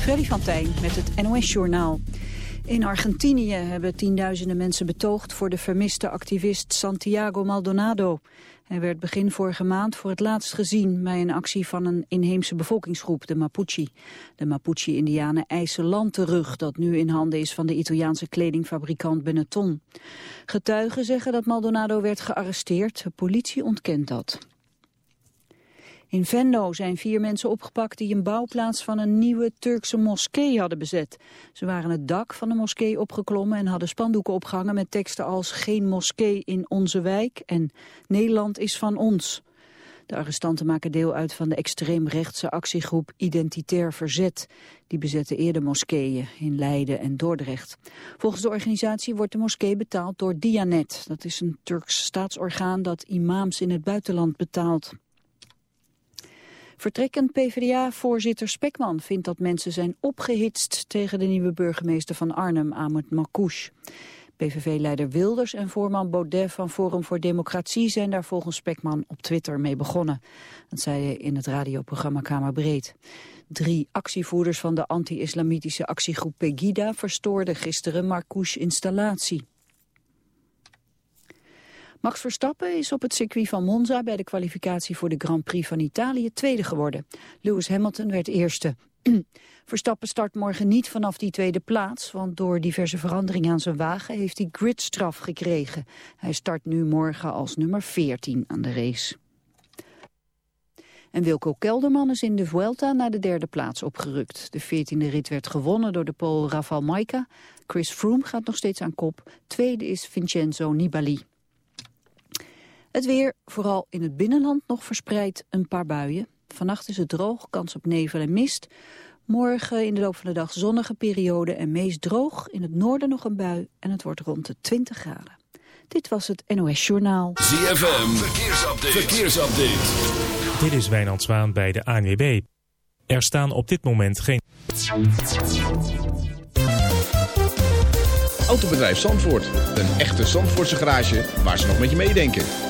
Freddy van Tijn met het NOS-journaal. In Argentinië hebben tienduizenden mensen betoogd voor de vermiste activist Santiago Maldonado. Hij werd begin vorige maand voor het laatst gezien bij een actie van een inheemse bevolkingsgroep, de Mapuche. De Mapuche-indianen eisen land terug dat nu in handen is van de Italiaanse kledingfabrikant Benetton. Getuigen zeggen dat Maldonado werd gearresteerd, de politie ontkent dat. In Venlo zijn vier mensen opgepakt die een bouwplaats van een nieuwe Turkse moskee hadden bezet. Ze waren het dak van de moskee opgeklommen en hadden spandoeken opgehangen met teksten als geen moskee in onze wijk en Nederland is van ons. De arrestanten maken deel uit van de extreemrechtse actiegroep Identitair Verzet. Die bezetten eerder moskeeën in Leiden en Dordrecht. Volgens de organisatie wordt de moskee betaald door Dianet. Dat is een Turks staatsorgaan dat imams in het buitenland betaalt. Vertrekkend PvdA-voorzitter Spekman vindt dat mensen zijn opgehitst tegen de nieuwe burgemeester van Arnhem, Ahmed Makouche. PVV-leider Wilders en voorman Baudet van Forum voor Democratie zijn daar volgens Spekman op Twitter mee begonnen. Dat zei hij in het radioprogramma Kamerbreed. Drie actievoerders van de anti-islamitische actiegroep Pegida verstoorden gisteren Marcouche installatie. Max Verstappen is op het circuit van Monza bij de kwalificatie voor de Grand Prix van Italië tweede geworden. Lewis Hamilton werd eerste. Verstappen start morgen niet vanaf die tweede plaats, want door diverse veranderingen aan zijn wagen heeft hij gridstraf gekregen. Hij start nu morgen als nummer 14 aan de race. En Wilco Kelderman is in de Vuelta naar de derde plaats opgerukt. De 14e rit werd gewonnen door de Pool Rafael Majka. Chris Froome gaat nog steeds aan kop. Tweede is Vincenzo Nibali. Het weer, vooral in het binnenland nog verspreid een paar buien. Vannacht is het droog, kans op nevel en mist. Morgen in de loop van de dag zonnige periode en meest droog. In het noorden nog een bui en het wordt rond de 20 graden. Dit was het NOS Journaal. ZFM, verkeersupdate. verkeersupdate. Dit is Wijnand Zwaan bij de ANWB. Er staan op dit moment geen... Autobedrijf Zandvoort. Een echte Zandvoortse garage waar ze nog met je meedenken.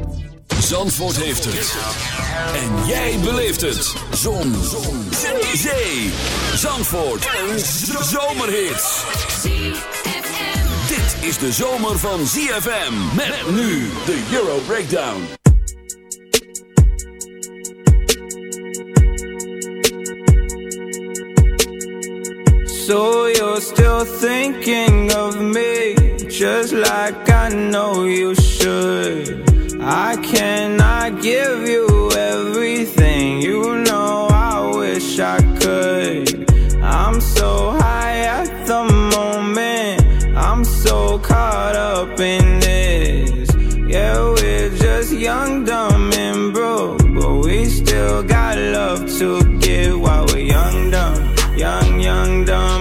Zandvoort heeft het. En jij beleeft het. Zon. Zon. Zee. Zandvoort. Een zomerhit. Dit is de zomer van ZFM. Met nu de Euro Breakdown. So you're still thinking of me, just like I know you should. I cannot give you everything, you know I wish I could. I'm so high at the moment, I'm so caught up in this. Yeah, we're just young, dumb, and broke, but we still got love to give while we're young, dumb. Young, young, dumb,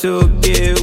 to give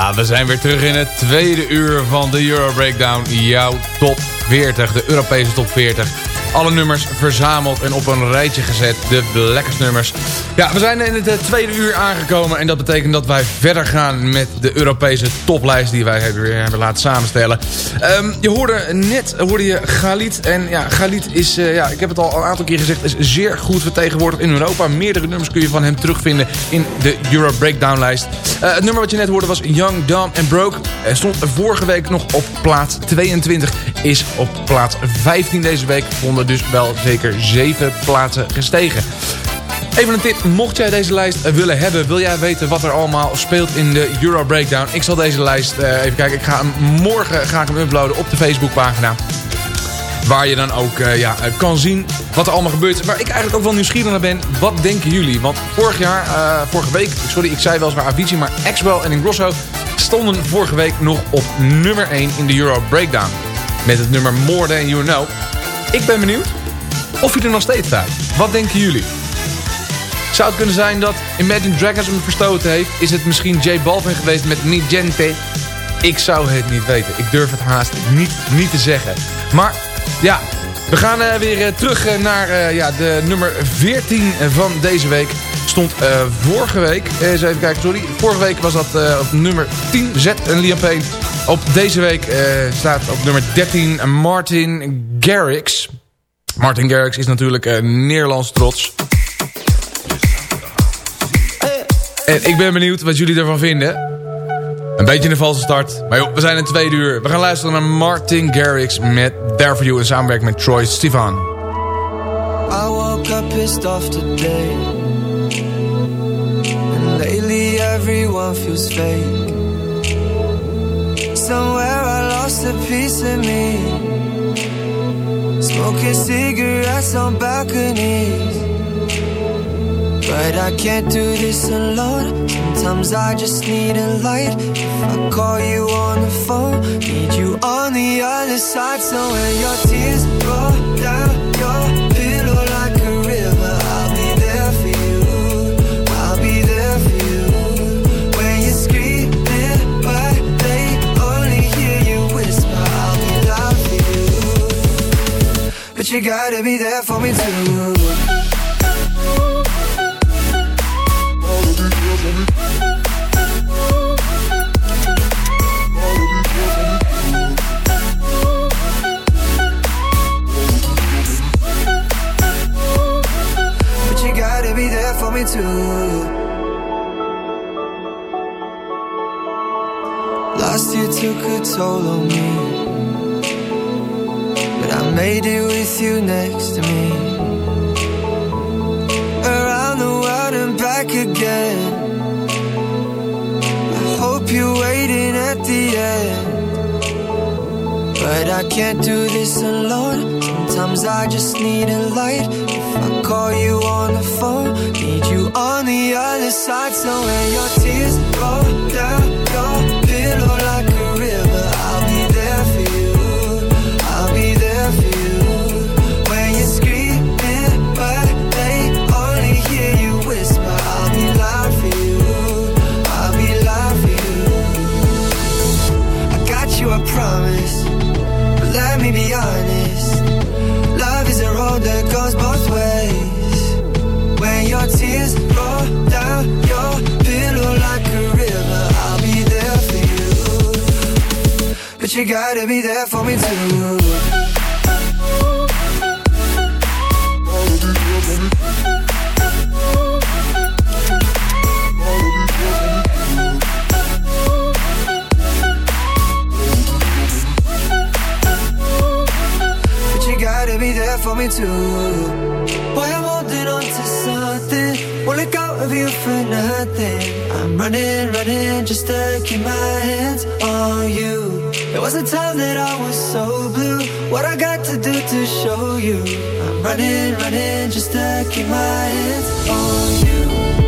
We zijn weer terug in het tweede uur van de Euro Breakdown. Jouw top 40, de Europese top 40. Alle nummers verzameld en op een rijtje gezet. De lekkerste nummers. Ja, we zijn in het eh, tweede uur aangekomen. En dat betekent dat wij verder gaan met de Europese toplijst die wij hebben, hebben laten samenstellen. Ehm, je hoorde net hoorde je Galit. En ja, Galit is, eh, ja, ik heb het al een aantal keer gezegd, is zeer goed vertegenwoordigd in Europa. Meerdere nummers kun je van hem terugvinden in de Euro Breakdown lijst. Eh, het nummer wat je net hoorde was Young, Dumb and Broke. Er stond vorige week nog op plaats 22. Is op plaats 15 deze week. Vonden dus wel zeker 7 plaatsen gestegen. Even een tip, mocht jij deze lijst eh, willen hebben... wil jij weten wat er allemaal speelt in de Euro Breakdown... ik zal deze lijst, eh, even kijken, ik ga hem morgen ga ik hem uploaden op de Facebookpagina... Waar je dan ook eh, ja, kan zien wat er allemaal gebeurt. Waar ik eigenlijk ook wel nieuwsgierig naar ben. Wat denken jullie? Want vorig jaar, vorige week, sorry ik zei wel eens maar Avicii. Maar Axwell en Ingrosso stonden vorige week nog op nummer 1 in de Euro Breakdown. Met het nummer More Than You Know. Ik ben benieuwd of hij er nog steeds staat. Wat denken jullie? Zou het kunnen zijn dat Imagine Dragons hem verstoten heeft? Is het misschien J Balvin geweest met Niet Gente? Ik zou het niet weten. Ik durf het haast niet, niet te zeggen. Maar ja, we gaan eh, weer eh, terug eh, naar ja, de nummer 14 van deze week. Stond vorige week, eens even kijken, sorry. Vorige week was dat op nummer 10, Z en Liam Payne. Op deze week staat op nummer 13 Martin Garrix. Martin Garrix is natuurlijk Nederlands trots. En ik ben benieuwd wat jullie ervan vinden. Een beetje een valse start. Maar joh, we zijn in tweede uur. We gaan luisteren naar Martin Garrix met There For You... in samenwerking met Troy Sivan. I woke up pissed off today. And lately everyone feels fake. Somewhere I lost a piece of me. Smoking cigarettes on balconies. But I can't do this alone. Sometimes I just need a light. If I call you on the phone, need you on the other side. So when your tears roll down your pillow like a river, I'll be there for you. I'll be there for you. When you're screaming, but they only hear you whisper, I'll be loud for you. But you gotta be there for me too. Last year took a toll on me. But I made it with you next to me. Around the world and back again. I hope you're waiting at the end. But I can't do this alone. Sometimes I just need a light. If I call you on the phone, you on the other side. So when your tears roll down you gotta be there for me too. But you gotta be there for me too. Boy, I'm holding on to something. Won't let go of you for nothing. I'm running, running just to keep my hands on you there was a time that I was so blue. What I got to do to show you? I'm running, running just to keep my hands on you.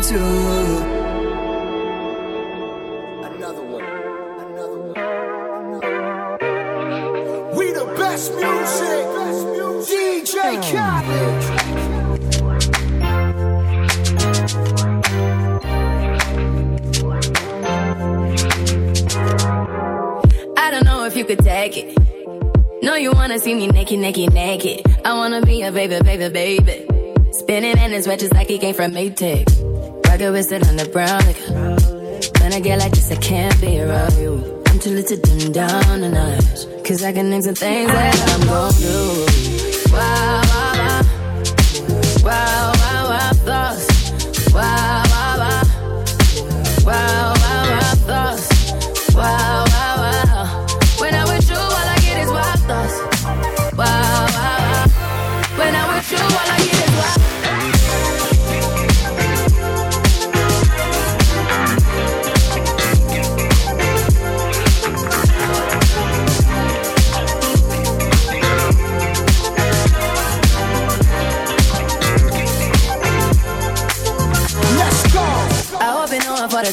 Be there for me. Another one. Another one. We the best music. DJ Khaled. I don't know if you could take it. No, you wanna see me naked, naked, naked. I wanna be a baby, baby, baby. Spinning in his red just like he came from Maytag. Rocket it on the brown. Like, when I get like this, I can't be around you. I'm too little to dim down a notch. Cause I can name some things that I'm gon' do. Wow.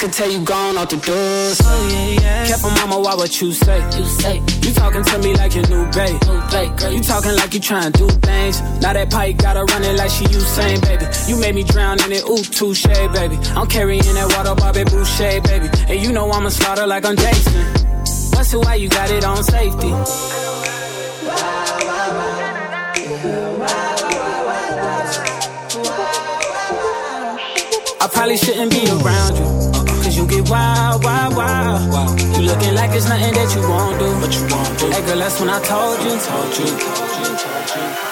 I can tell you gone off the doors. Oh yeah, yeah. Careful, mama, why what you say? You say you talking to me like your new babe. Girl, you talking like you trying to do things. Now that pipe gotta run it like she Usain, baby. You made me drown in it, ooh, touche, baby. I'm carrying that water, Bobby Boucher, baby. And you know I'ma slaughter like I'm Jason. What's it why you got it on safety? I probably shouldn't be around you. You get wild, wild, wild. wild. You looking like it's nothing that you won't do. But you won't do. Hey girl, that's when I told you. Told you. When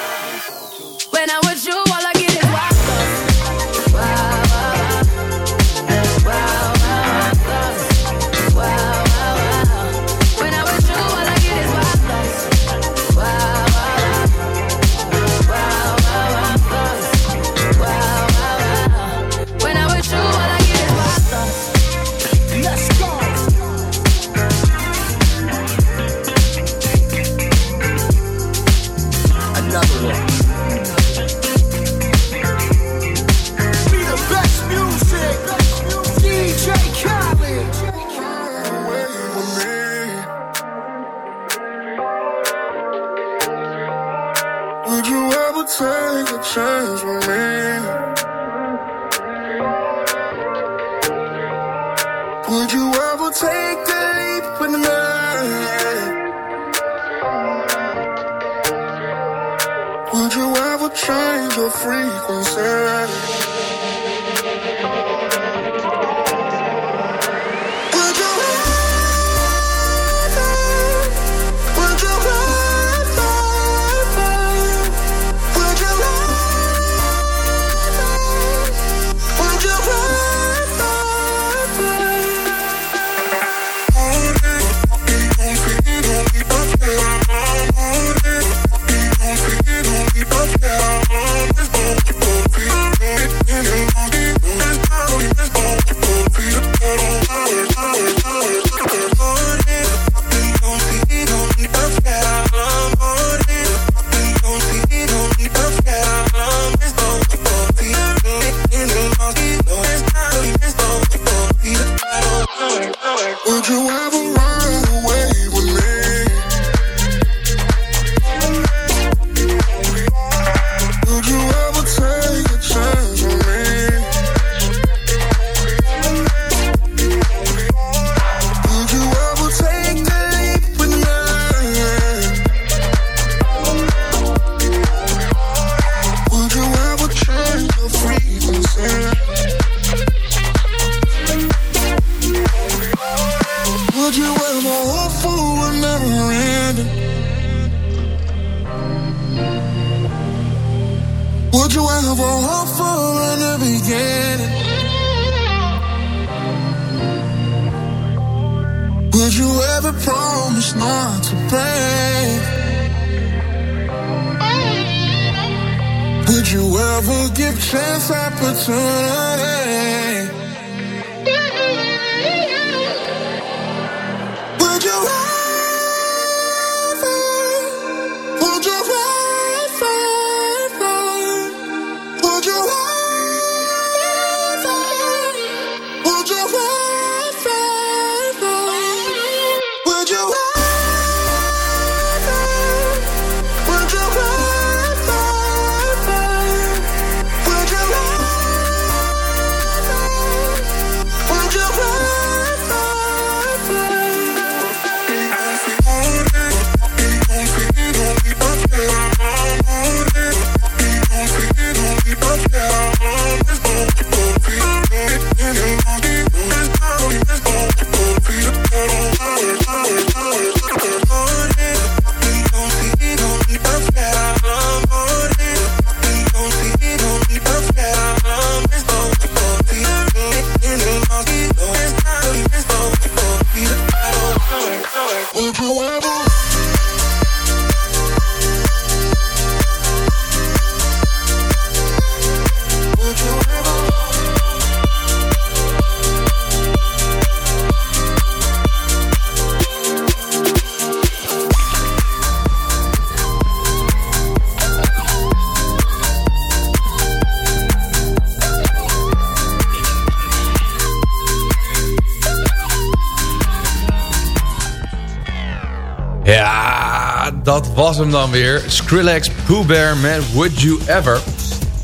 was hem dan weer. Skrillex Pooh Bear met Would You Ever.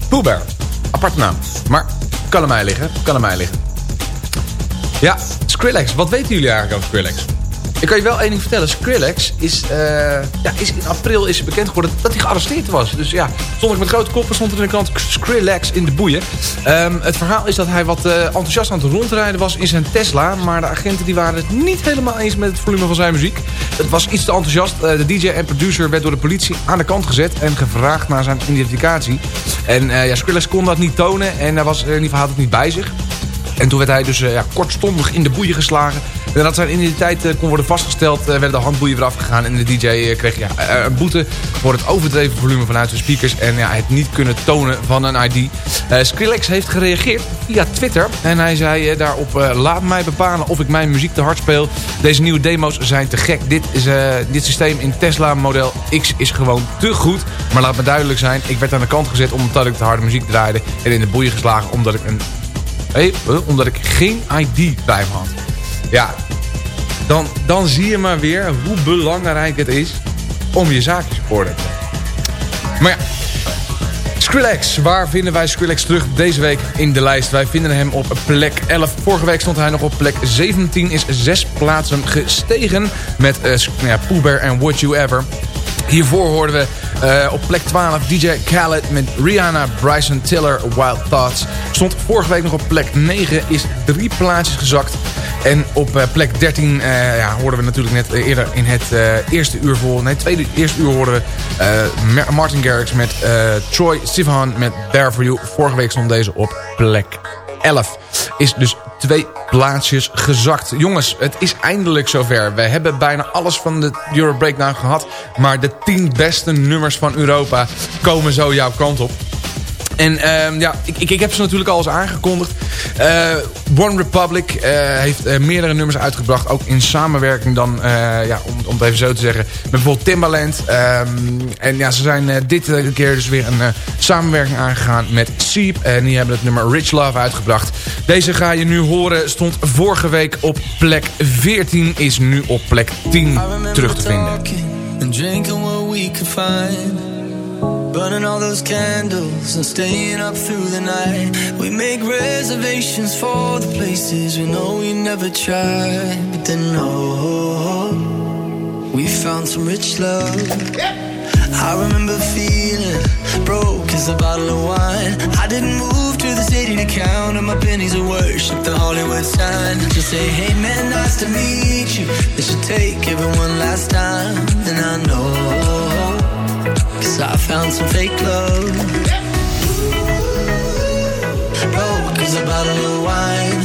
Pooh Bear, aparte naam. Maar kan aan mij liggen, kan aan mij liggen. Ja, Skrillex, wat weten jullie eigenlijk over Skrillex? Ik kan je wel één ding vertellen. Skrillex is, eh, ja, is in april is bekend geworden dat hij gearresteerd was. Dus ja, stond ik met grote koppen, stond er in de krant Skrillex in de boeien. Ehm, het verhaal is dat hij wat eh, enthousiast aan het rondrijden was in zijn Tesla. Maar de agenten die waren het niet helemaal eens met het volume van zijn muziek. Het was iets te enthousiast. Eh, de DJ en producer werd door de politie aan de kant gezet en gevraagd naar zijn identificatie. En eh, ja, Skrillex kon dat niet tonen en hij was, in ieder geval het niet bij zich. En toen werd hij dus eh, ja, kortstondig in de boeien geslagen. En nadat zijn identiteit kon worden vastgesteld, werden de handboeien weer afgegaan. En de DJ kreeg ja, een boete voor het overdreven volume vanuit zijn speakers. En ja, het niet kunnen tonen van een ID. Eh, Skrillex heeft gereageerd via Twitter. En hij zei eh, daarop, eh, laat mij bepalen of ik mijn muziek te hard speel. Deze nieuwe demo's zijn te gek. Dit, is, eh, dit systeem in Tesla Model X is gewoon te goed. Maar laat me duidelijk zijn, ik werd aan de kant gezet omdat ik te harde muziek draaide. En in de boeien geslagen omdat ik een Hey, omdat ik geen ID bij me had. Ja, dan, dan zie je maar weer hoe belangrijk het is om je zaakjes orde te. Maar ja, Skrillex. Waar vinden wij Skrillex terug deze week in de lijst? Wij vinden hem op plek 11. Vorige week stond hij nog op plek 17. Is zes plaatsen gestegen met uh, ja, Pooh Bear en Would You Ever. Hiervoor hoorden we eh, op plek 12 DJ Khaled met Rihanna, Bryson Tiller, Wild Thoughts. Stond vorige week nog op plek 9, is drie plaatsjes gezakt. En op eh, plek 13 eh, ja, hoorden we natuurlijk net eh, eerder in het eerste uur voor... Nee, tweede eerste uur hoorden we Ma- Martin Garrix met Troy Sivan met There For You. Vorige week stond deze op plek 11. Is dus twee plaatsjes gezakt. Jongens, het is eindelijk zover. We hebben bijna alles van de Euro Breakdown gehad. Maar de 10 beste nummers van Europa komen zo jouw kant op. En ehm, ja, ik, ik, ik heb ze natuurlijk al eens aangekondigd. Eh, One Republic eh, heeft eh, meerdere nummers uitgebracht. Ook in samenwerking dan, ja, om, om het even zo te zeggen, met bijvoorbeeld Timbaland. Ehm, en ja, ze zijn dit keer dus weer een samenwerking aangegaan met Seep. En die hebben het nummer Rich Love uitgebracht. Deze ga je nu horen. Stond vorige week op plek 14. Is nu op plek 10 terug te vinden. Burning all those candles and staying up through the night. We make reservations for the places we know we never tried. But then, oh, we found some rich love. I remember feeling broke as a bottle of wine. I didn't move to the city to count on my pennies of worship the Hollywood sign. Just say, hey man, nice to meet you. They should take everyone last time. And I know, cause I found some fake love. Oh, Broke as a bottle of wine.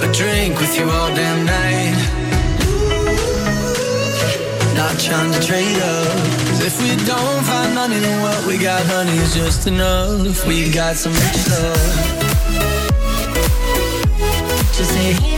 But drink with you all damn night. Not trying to trade up. 'Cause if we don't find money, then what we got, honey, is just enough. We got some rich love. Just say,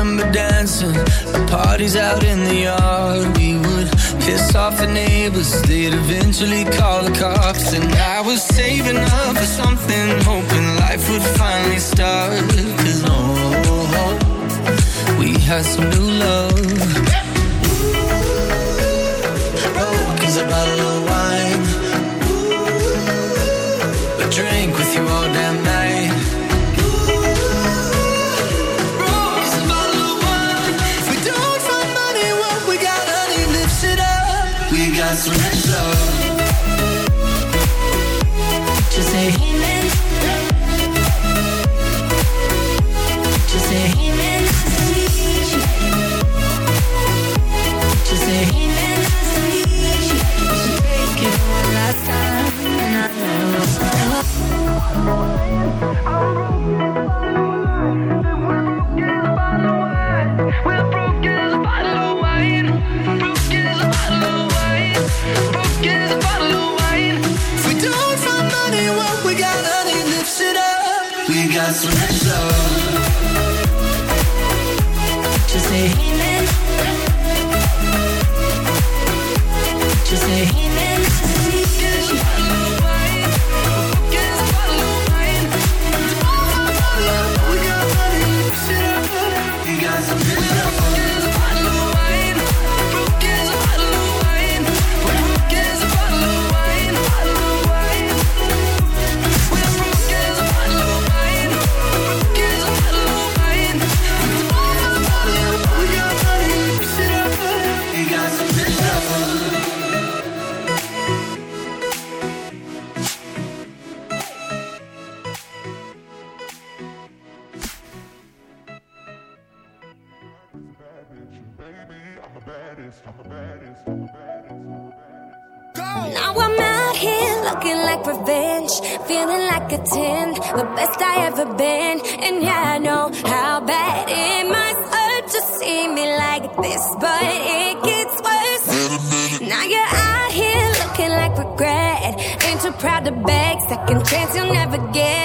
remember dancing at parties out in the yard? We would piss off the neighbors, they'd eventually call the cops. And I was saving up for something, hoping life would finally start. Cause oh, we had some new love. Broke a bottle of wine. But drink with you all damn last time, I know. Proud to second chance you'll never get.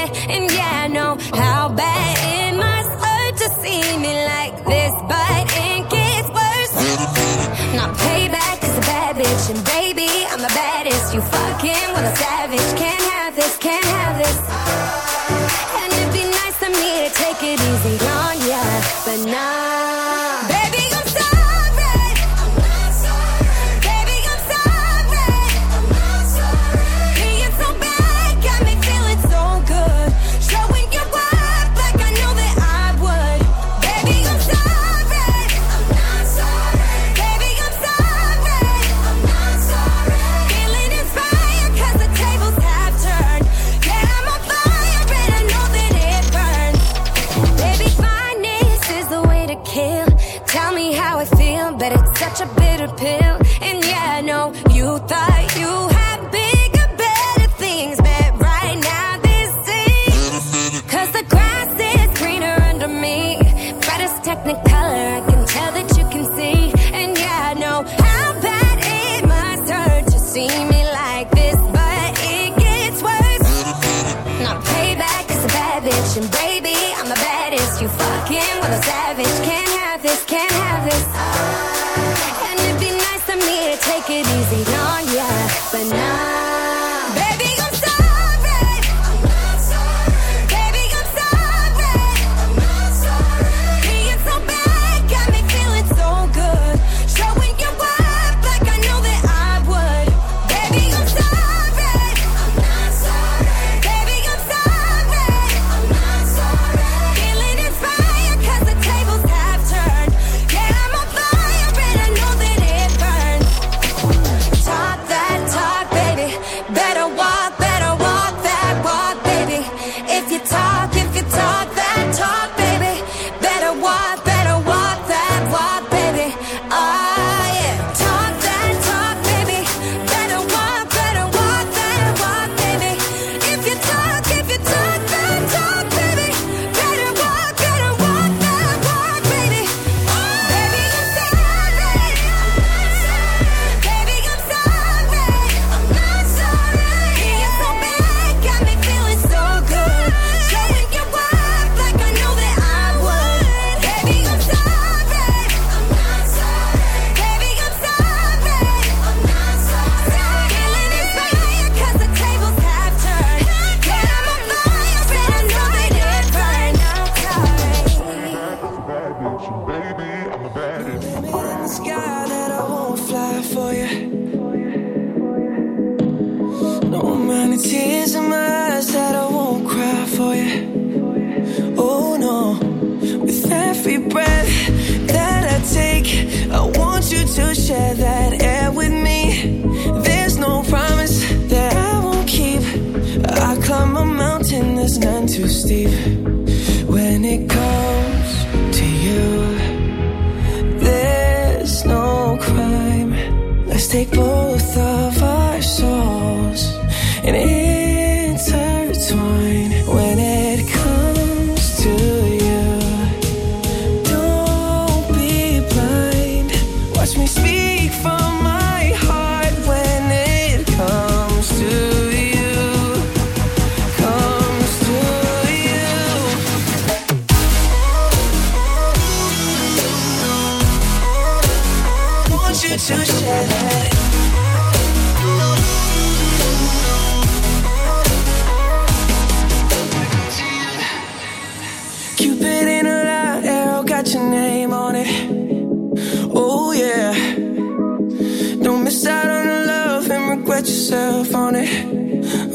Yourself on it.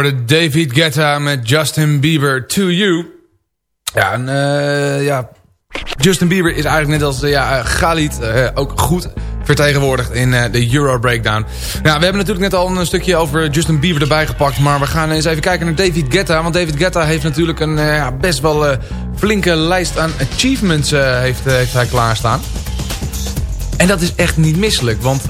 Hoorde David Guetta met Justin Bieber, To You. Ja, eh, ja, Justin Bieber is eigenlijk net als uh, ja, Galit uh, ook goed vertegenwoordigd in de Euro Breakdown. Nou, we hebben natuurlijk net al een stukje over Justin Bieber erbij gepakt. Maar we gaan eens even kijken naar David Guetta. Want David Guetta heeft natuurlijk een best wel flinke lijst aan achievements heeft, heeft hij klaarstaan. En dat is echt niet misselijk. Want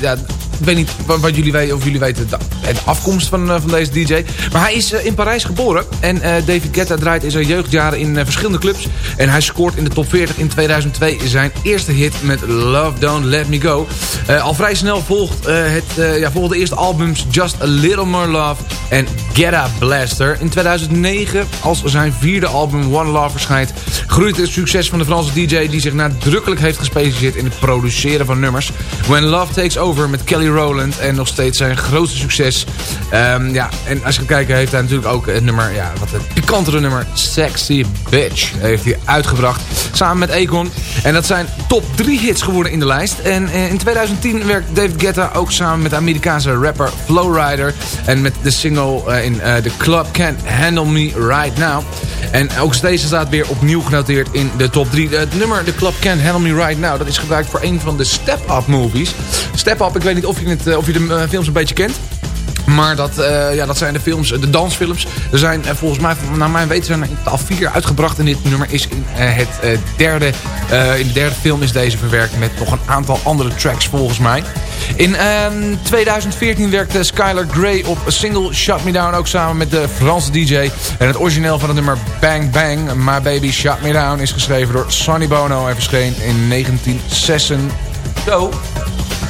ja, ik weet niet wat jullie of jullie weten de, afkomst van, uh, van deze DJ. Maar hij is uh, in Parijs geboren. En uh, David Guetta draait in zijn jeugdjaren in verschillende clubs. En hij scoort in de top 40 in 2002 zijn eerste hit met Love Don't Let Me Go. al vrij snel volgt, het, ja, volgden de eerste albums Just A Little More Love en Guetta Blaster. In 2009, als zijn vierde album One Love verschijnt... groeit het succes van de Franse DJ... die zich nadrukkelijk heeft gespecialiseerd in het produceren van nummers. When Love Takes Over met Kelly Rowland. En nog steeds zijn grootste succes. Um, ja, en als je gaat kijken heeft hij natuurlijk ook het nummer, ja, wat het pikantere nummer, Sexy Bitch, heeft hij uitgebracht. Samen met Akon. En dat zijn top 3 hits geworden in de lijst. En in 2010 werkt David Guetta ook samen met de Amerikaanse rapper Flowrider. En met de single uh, in uh, The Club Can't Handle Me Right Now. En ook deze staat weer opnieuw genoteerd in de top 3. Het nummer The Club Can't Handle Me Right Now, dat is gebruikt voor een van de Step Up movies. Step Up, ik weet niet of je, het, of je de films een beetje kent. Maar dat, uh, ja, dat zijn de films, de dansfilms. Er zijn volgens mij, naar mijn weten, zijn er al vier uitgebracht. En dit nummer is in, het, derde, in de derde film is deze verwerkt met nog een aantal andere tracks volgens mij. In 2014 werkte Skylar Grey op Single Shut Me Down ook samen met de Franse DJ. En het origineel van het nummer Bang Bang, My Baby Shut Me Down, is geschreven door Sonny Bono en verscheen in 1966. Zo.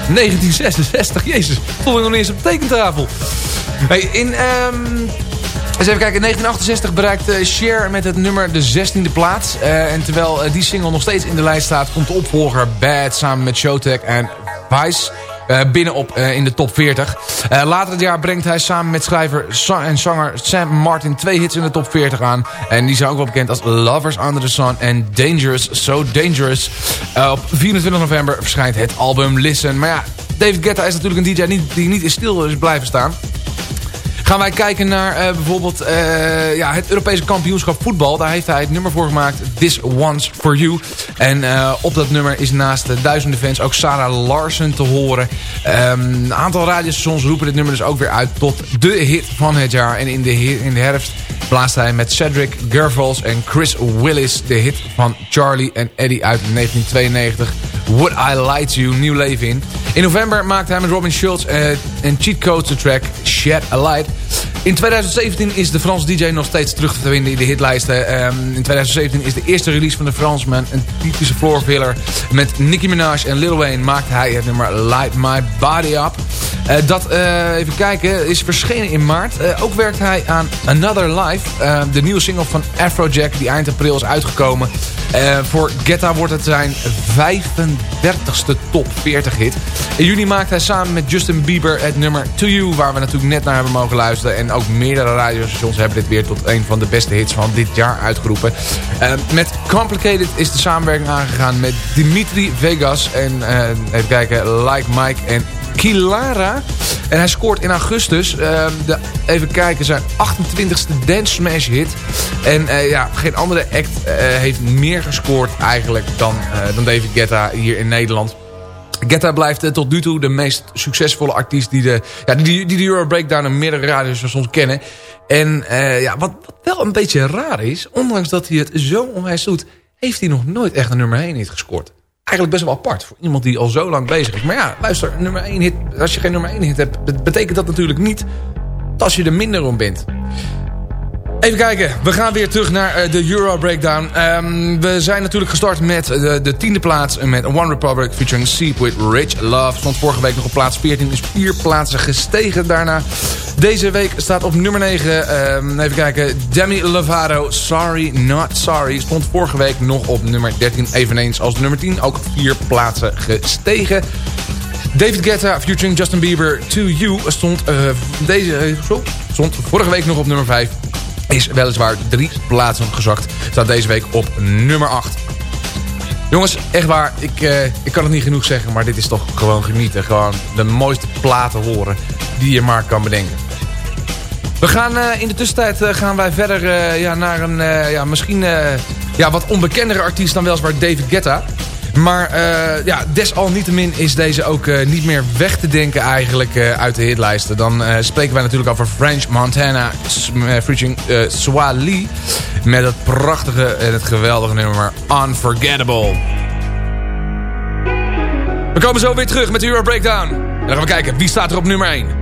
1966, jezus, stond ik nog niet eens op de tekentafel. Hey, in, um, eens even kijken, in 1968 bereikte Cher met het nummer de 16e plaats. Uh, en terwijl uh, die single nog steeds in de lijst staat, komt de opvolger Bad samen met Showtek en Vice... Uh, binnenop uh, in de top 40. Uh, later het jaar brengt hij samen met schrijver en zanger Sam Martin twee hits in de top 40 aan. En die zijn ook wel bekend als Lovers Under the Sun en Dangerous, So Dangerous. op 24 november verschijnt het album Listen. Maar ja, David Guetta is natuurlijk een DJ die niet in stil is blijven staan. Gaan wij kijken naar uh, bijvoorbeeld uh, ja, het Europese kampioenschap voetbal. Daar heeft hij het nummer voor gemaakt, This One's For You. En uh, op dat nummer is naast de duizenden fans ook Sarah Larsen te horen. Um, een aantal radiostations roepen dit nummer dus ook weer uit tot de hit van het jaar. En in de, in de herfst blaast hij met Cedric Gervals en Chris Willis de hit van Charlie en Eddie uit 1992. Would I Lie To You, nieuw leven in. In november maakte hij met Robin Schulz uh, en Cheat Codes de track Shed a Light. In 2017 is de Franse DJ nog steeds terug te vinden in de hitlijsten. Um, in 2017 is de eerste release van de Fransman een typische floor filler. Met Nicki Minaj en Lil Wayne maakte hij het nummer Light My Body Up. Uh, dat, uh, even kijken, is verschenen in maart. Uh, ook werkt hij aan Another Life. de nieuwe single van Afrojack die eind april is uitgekomen. voor Guetta wordt het zijn 35ste top 40 hit. In juni maakt hij samen met Justin Bieber het nummer To You... waar we natuurlijk net naar hebben mogen luisteren. En ook meerdere radiostations hebben dit weer tot een van de beste hits van dit jaar uitgeroepen. Uh, met Complicated is de samenwerking aangegaan met Dimitri Vegas. En uh, even kijken, Like Mike en Kilara. En hij scoort in augustus, uh, de, even kijken, zijn 28e Dance Smash hit. En uh, ja, geen andere act uh, heeft meer gescoord eigenlijk dan, dan David Guetta hier in Nederland. Guetta blijft tot nu toe de meest succesvolle artiest die de, ja, die, die de Euro Breakdown en meerdere radiostations kennen. En ja, wat, wel een beetje raar is, ondanks dat hij het zo onwijs doet, heeft hij nog nooit echt een nummer 1 hit gescoord eigenlijk best wel apart voor iemand die al zo lang bezig is. Maar ja, luister, nummer 1 hit, als je geen nummer 1 hit hebt, betekent dat natuurlijk niet dat je er minder om bent. Even kijken, we gaan weer terug naar de Euro Breakdown. Um, we zijn natuurlijk gestart met de, de tiende plaats met One Republic featuring Seep with Rich Love. Stond vorige week nog op plaats 14, is vier plaatsen gestegen daarna. Deze week staat op nummer 9, um, even kijken, Demi Lovato, Sorry Not Sorry. Stond vorige week nog op nummer 13, eveneens als nummer 10. Ook vier plaatsen gestegen. David Guetta featuring Justin Bieber, To You, stond, uh, deze, uh, stond vorige week nog op nummer 5 is weliswaar drie plaatsen gezakt. Staat deze week op nummer 8. Jongens, echt waar, ik, eh, ik kan het niet genoeg zeggen, maar dit is toch gewoon genieten. Gewoon de mooiste platen horen die je maar kan bedenken. We gaan eh, in de tussentijd eh, gaan wij verder ja, naar een ja, misschien ja, wat onbekendere artiest dan weliswaar David Guetta. Maar eh, ja, desalniettemin is deze ook eh, niet meer weg te denken eigenlijk eh, uit de hitlijsten. Dan spreken wij natuurlijk over French Montana featuring Swali. Met het prachtige en het geweldige nummer Unforgettable. We komen zo weer terug met de Euro Breakdown. En dan gaan we kijken, wie staat er op nummer 1?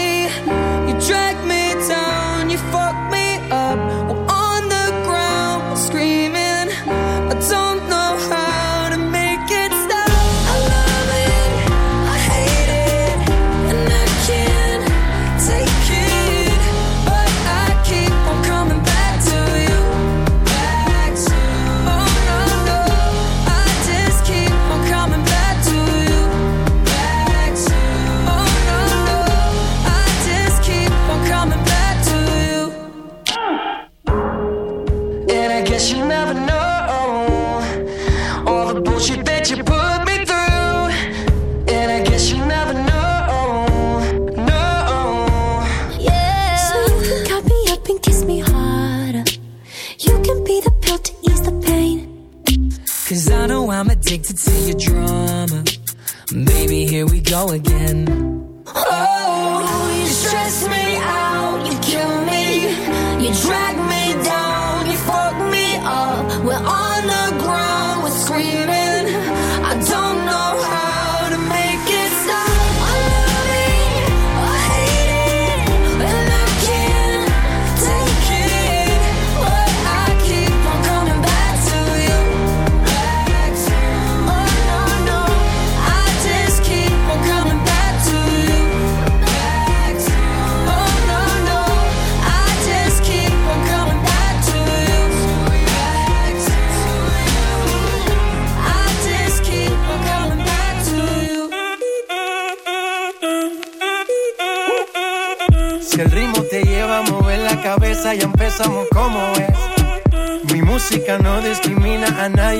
fuck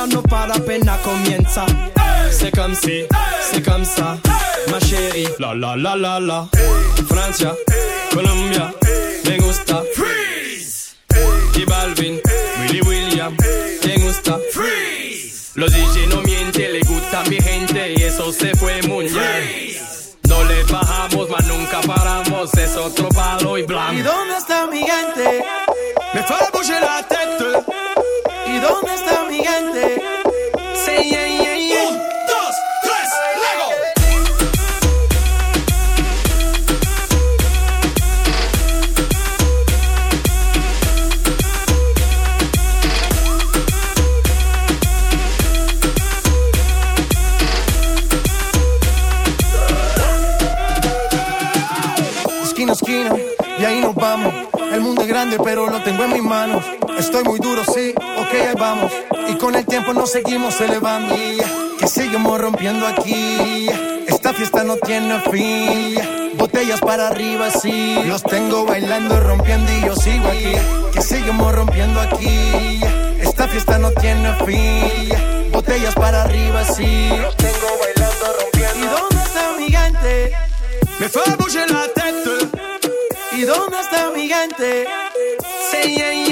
La fiesta no para apenas comienza. C'est comme si, c'est comme ça, ma chérie. La la la la la. Francia, Colombia, me gusta. Freeze. Y Balvin, Willy William, me gusta. Freeze. Los DJ no mienten, le gusta mi gente y eso se fue muy bien. No le bajamos, mas nunca paramos, es otro palo y blanco. ¿Y dónde está dónde está mi gente? Say yeah, yeah, yeah. Un, dos, tres, Lego. Esquina esquina, y ahí nos vamos. El mundo es grande, pero lo tengo en mis manos. Estoy muy duro, sí, ok, ahí vamos. Y con el tiempo nos seguimos elevando. Que seguimos rompiendo aquí. Esta fiesta no tiene fin. Botellas para arriba, sí. Los tengo bailando, rompiendo y yo sigo aquí. Que seguimos rompiendo aquí. Esta fiesta no tiene fin. Botellas para arriba, sí. Los tengo bailando, rompiendo. ¿Y dónde está mi gente? Me fait bouger la tête. ¿Y dónde está mi gente? Yeah, yeah,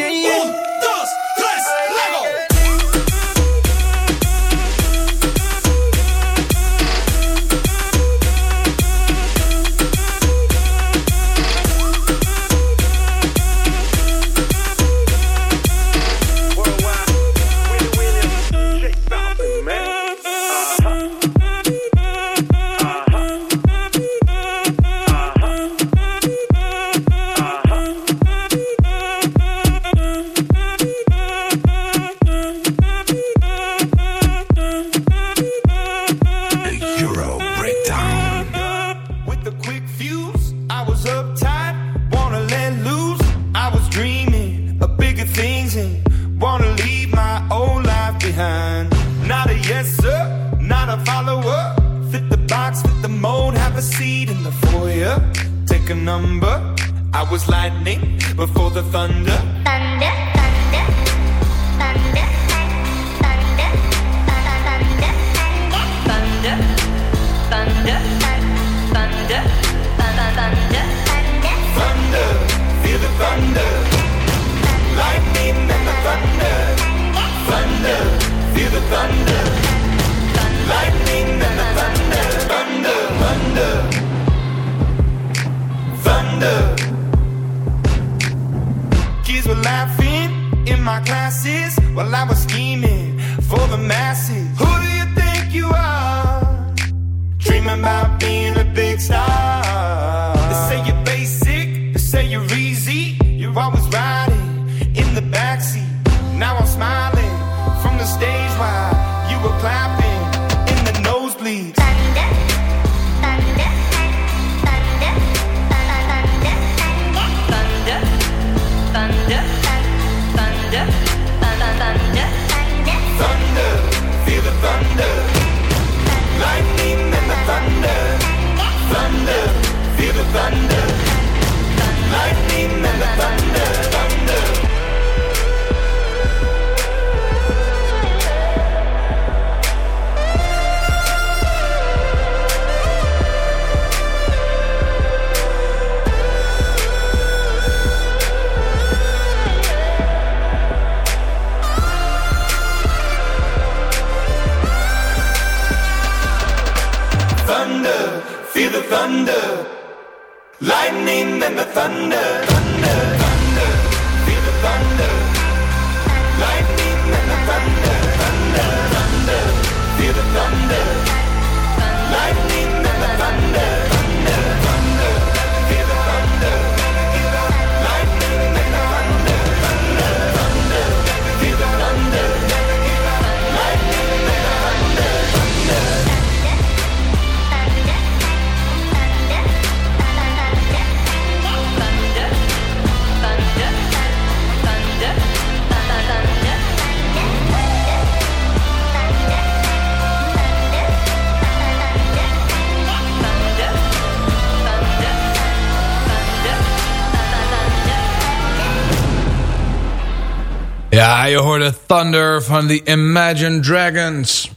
je hoorde Thunder van de Imagine Dragons.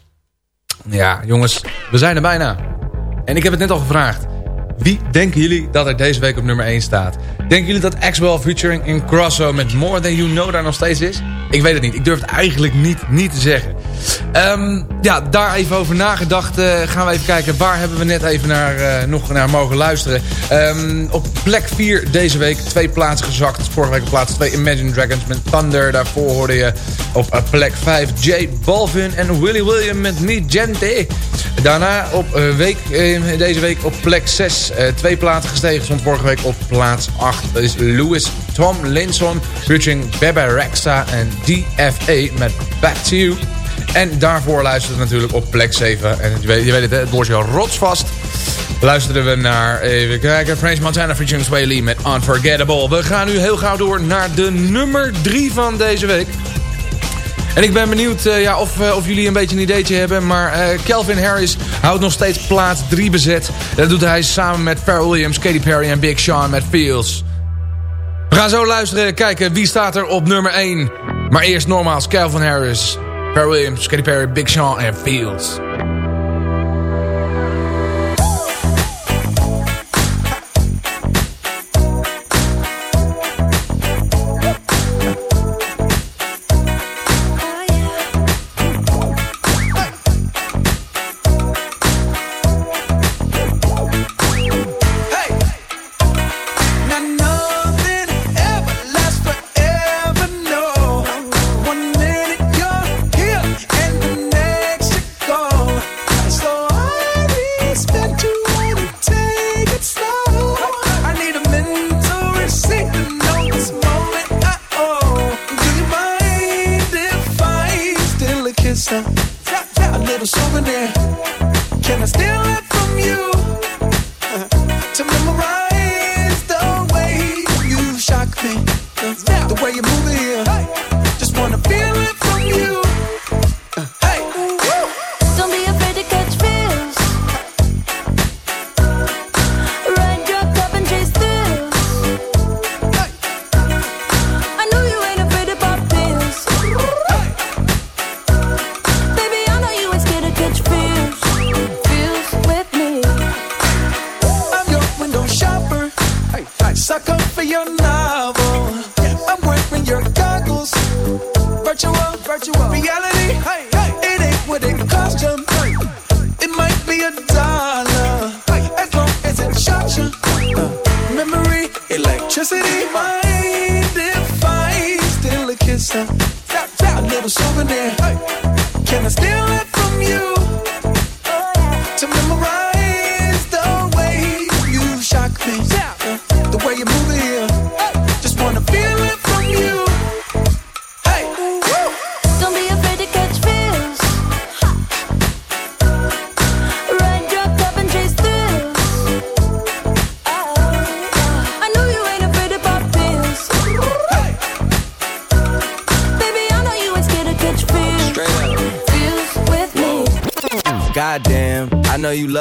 Ja, jongens, we zijn er bijna. En ik heb het net al gevraagd. Wie denken jullie dat er deze week op nummer 1 staat? Denken jullie dat Axwell featuring in Crosso met More Than You Know daar nog steeds is? Ik weet het niet. Ik durf het eigenlijk niet, niet te zeggen. Ehm, ja, daar even over nagedacht. eh, gaan we even kijken. Waar hebben we net even naar, eh, nog naar mogen luisteren? Ehm, op plek 4 deze week. Twee plaatsen gezakt. Vorige week op plaats 2 Imagine Dragons met Thunder. Daarvoor hoorde je op eh, plek 5 J Balvin en Willy William met Mi Gente. Daarna op week, deze week op plek 6. eh, twee plaatsen gestegen. Stond vorige week op plaats 8. Dat is Louis Tom Linson. Featuring Bebe Rexha en DFA met Back to You. En daarvoor luisterde natuurlijk op plek 7. En je weet, je weet het, het bordje rotsvast. Luisterden we naar, even kijken, French Montana featuring Sway Lee met Unforgettable. We gaan nu heel gauw door naar de nummer 3 van deze week. En ik ben benieuwd eh, ja, of, eh, of jullie een beetje een ideetje hebben. Maar Calvin Harris houdt nog steeds plaats 3 bezet. Dat doet hij samen met Pharrell Williams, Katy Perry en Big Sean met Feels. We gaan zo luisteren, kijken wie staat er op nummer 1. Maar eerst nogmaals Calvin Harris, Pharrell Williams, Katy Perry, Big Sean and Feels. virtual, virtual reality. Hey, hey. It ain't what it cost you. Hey. It might be a dollar, hey. as long as it shocks you. Uh, memory, electricity, mind if I still a kiss? Uh, a little souvenir. Hey. Can I steal it? You love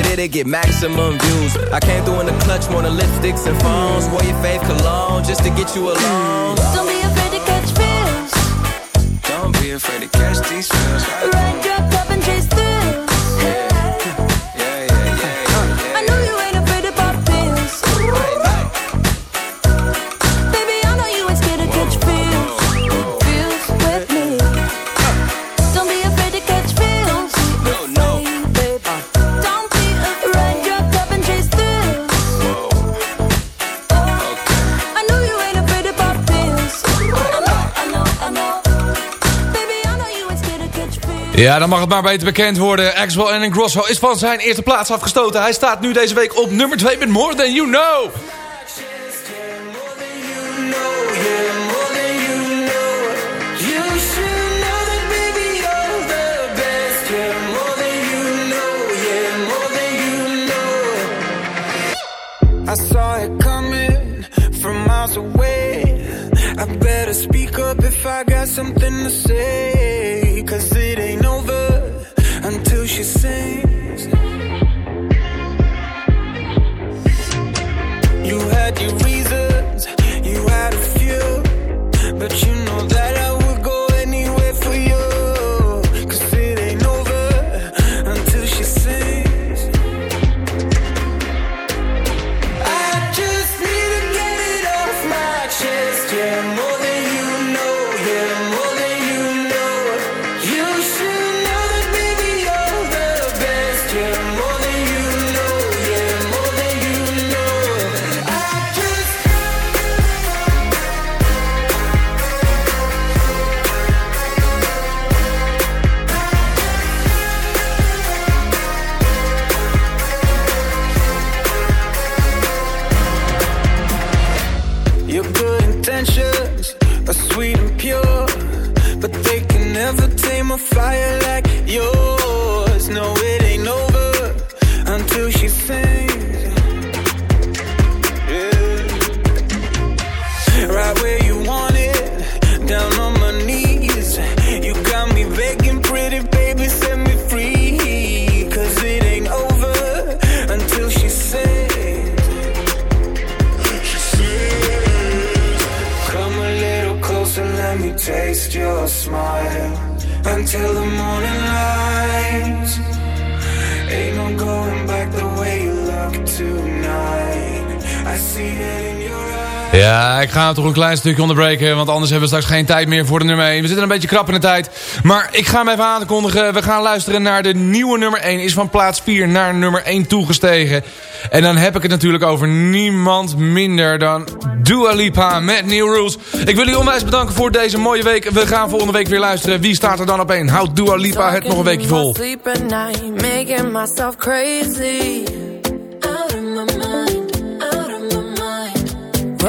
it'll get maximum views. I came through in the clutch more than lipsticks and phones. Wore your fave cologne just to get you alone. Don't be afraid to catch feels. Don't be afraid to catch these feels. Ride your cup and chase thrills. Ja, dan mag het maar beter bekend worden. Axwell en Grosso is van zijn eerste plaats afgestoten. Hij staat nu deze week op nummer 2 met More Than You Know. I saw it coming from miles away. I better speak up if I got something to say. She sings. Ja, ik ga toch een klein stukje onderbreken, want anders hebben we straks geen tijd meer voor de nummer 1. We zitten een beetje krap in de tijd, maar ik ga hem even aankondigen. We gaan luisteren naar de nieuwe nummer 1. Is van plaats 4 naar nummer 1 toegestegen. En dan heb ik het natuurlijk over niemand minder dan Dua Lipa met New Rules. Ik wil u onwijs bedanken voor deze mooie week. We gaan volgende week weer luisteren. Wie staat er dan op 1? Houdt Dua Lipa het nog een weekje vol.